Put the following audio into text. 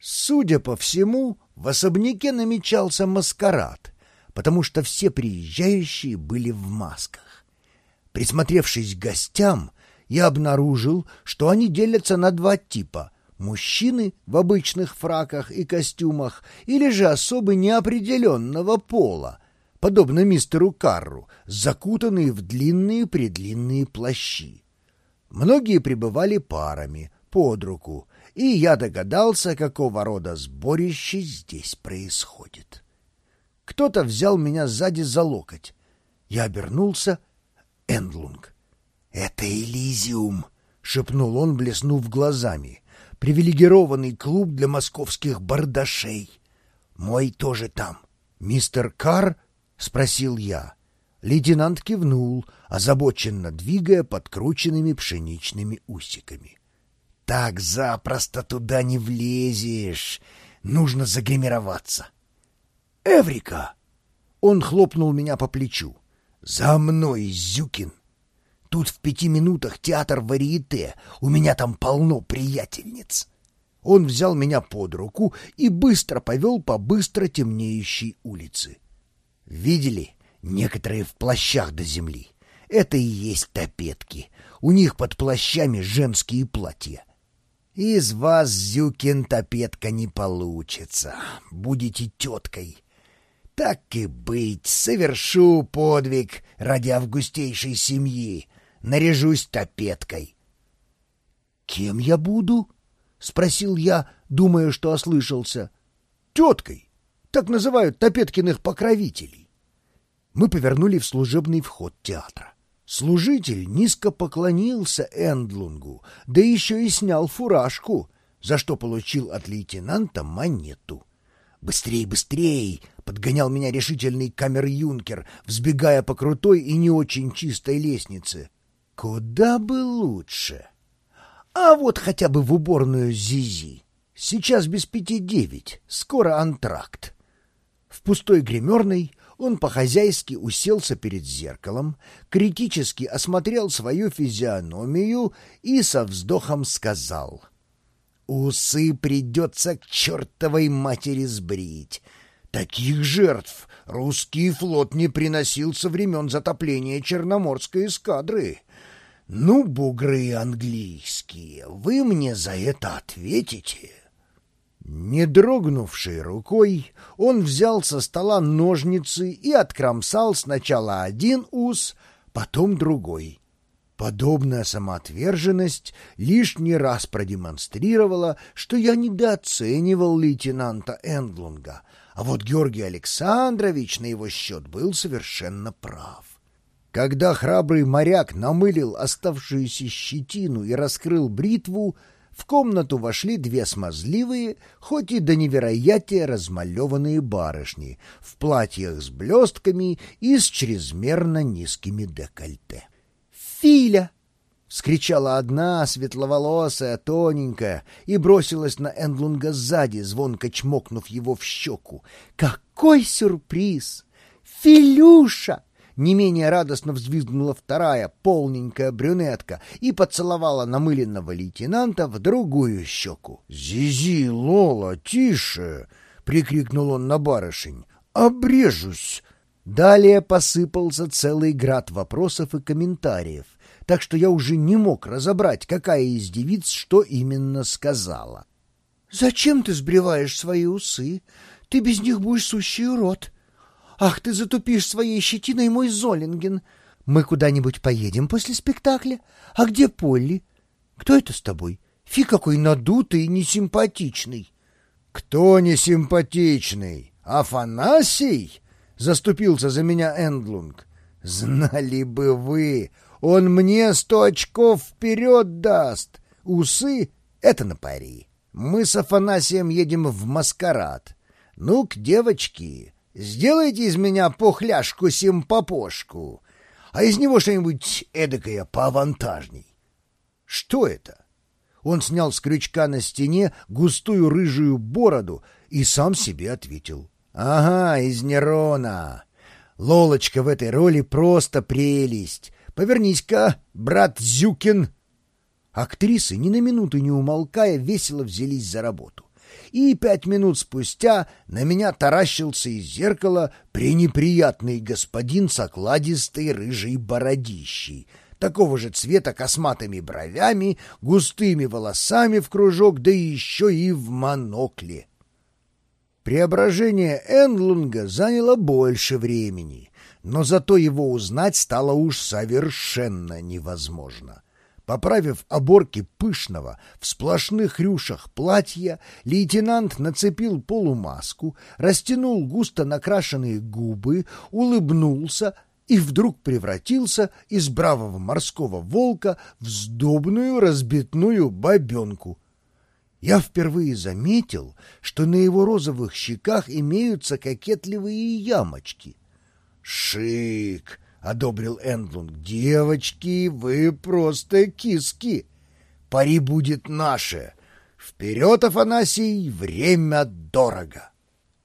Судя по всему, в особняке намечался маскарад, потому что все приезжающие были в масках. Присмотревшись к гостям, я обнаружил, что они делятся на два типа — мужчины в обычных фраках и костюмах или же особы неопределенного пола, подобно мистеру Карру, закутанные в длинные-предлинные плащи. Многие пребывали парами, под руку, и я догадался, какого рода сборище здесь происходит. Кто-то взял меня сзади за локоть. Я обернулся. Эндлунг. «Это Элизиум», — шепнул он, блеснув глазами. «Привилегированный клуб для московских бардашей. Мой тоже там. Мистер Карр?» — спросил я. Лейтенант кивнул, озабоченно двигая подкрученными пшеничными усиками. «Так запросто туда не влезешь. Нужно загримироваться». «Эврика!» Он хлопнул меня по плечу. «За мной, Зюкин!» Тут в пяти минутах театр варьете, у меня там полно приятельниц. Он взял меня под руку и быстро повел по быстро темнеющей улице. Видели? Некоторые в плащах до земли. Это и есть топетки. У них под плащами женские платья. Из вас, Зюкин, топетка не получится. Будете теткой. Так и быть, совершу подвиг ради августейшей семьи наряжусь топеткой. — Кем я буду? — спросил я, думая, что ослышался. — Теткой. Так называют Топеткиных покровителей. Мы повернули в служебный вход театра. Служитель низко поклонился Эндлунгу, да еще и снял фуражку, за что получил от лейтенанта монету. «Быстрей, быстрей!» — подгонял меня решительный камер-юнкер, взбегая по крутой и не очень чистой лестнице. Куда бы лучше. А вот хотя бы в уборную Зизи. Сейчас без пяти девять, скоро антракт. В пустой гримерной он по-хозяйски уселся перед зеркалом, критически осмотрел свою физиономию и со вздохом сказал. «Усы придется к чертовой матери сбрить. Таких жертв русский флот не приносил со времен затопления Черноморской эскадры. «Ну, бугры английские, вы мне за это ответите». Не дрогнувшей рукой, он взял со стола ножницы и откромсал сначала один ус, потом другой. Подобная самоотверженность лишний раз продемонстрировала, что я недооценивал лейтенанта Эндлунга, а вот Георгий Александрович на его счет был совершенно прав. Когда храбрый моряк намылил оставшуюся щетину и раскрыл бритву, в комнату вошли две смазливые, хоть и до невероятия размалеванные барышни в платьях с блестками и с чрезмерно низкими декольте. «Филя!» — вскричала одна, светловолосая, тоненькая, и бросилась на Эндлунга сзади, звонко чмокнув его в щеку. «Какой сюрприз! Филюша!» Не менее радостно взвизгнула вторая, полненькая брюнетка, и поцеловала намыленного лейтенанта в другую щеку. «Зизи, Лола, тише!» — прикрикнул он на барышень. «Обрежусь!» Далее посыпался целый град вопросов и комментариев, так что я уже не мог разобрать, какая из девиц что именно сказала. «Зачем ты сбриваешь свои усы? Ты без них будешь сущий урод!» Ах, ты затупишь своей щетиной мой Золинген. Мы куда-нибудь поедем после спектакля? А где Полли? Кто это с тобой? Фи какой надутый и несимпатичный. Кто несимпатичный? Афанасий? Заступился за меня Эндлунг. Знали бы вы, он мне сто очков вперед даст. Усы — это на пари. Мы с Афанасием едем в маскарад. Ну-ка, девочки, Сделайте из меня пухляшку-симпопошку, а из него что-нибудь эдакое поавантажней. Что это? Он снял с крючка на стене густую рыжую бороду и сам себе ответил. Ага, из Нерона. Лолочка в этой роли просто прелесть. Повернись-ка, брат Зюкин. Актрисы, ни на минуту не умолкая, весело взялись за работу. И пять минут спустя на меня таращился из зеркала пренеприятный господин с окладистой рыжей бородищей, такого же цвета косматыми бровями, густыми волосами в кружок, да еще и в монокле. Преображение Энлунга заняло больше времени, но зато его узнать стало уж совершенно невозможно. Поправив оборки пышного в сплошных рюшах платья, лейтенант нацепил полумаску, растянул густо накрашенные губы, улыбнулся и вдруг превратился из бравого морского волка в сдобную разбитную бабенку. Я впервые заметил, что на его розовых щеках имеются кокетливые ямочки. «Шик!» — одобрил Эндлунг. «Девочки, вы просто киски! Пари будет наше! Вперед, Афанасий, время дорого!»